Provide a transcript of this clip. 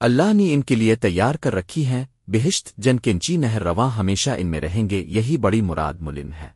اللہ نے ان کے لیے تیار کر رکھی ہیں بہشت جن کنچی نہر رواں ہمیشہ ان میں رہیں گے، یہی بڑی مراد ملن ہے۔